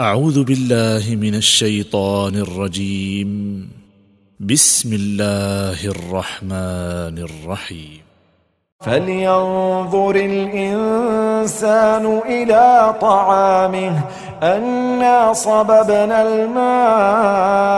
أعوذ بالله من الشيطان الرجيم. بسم الله الرحمن الرحيم. فلينظر الإنسان إلى طعامه. أنا صببنا الماء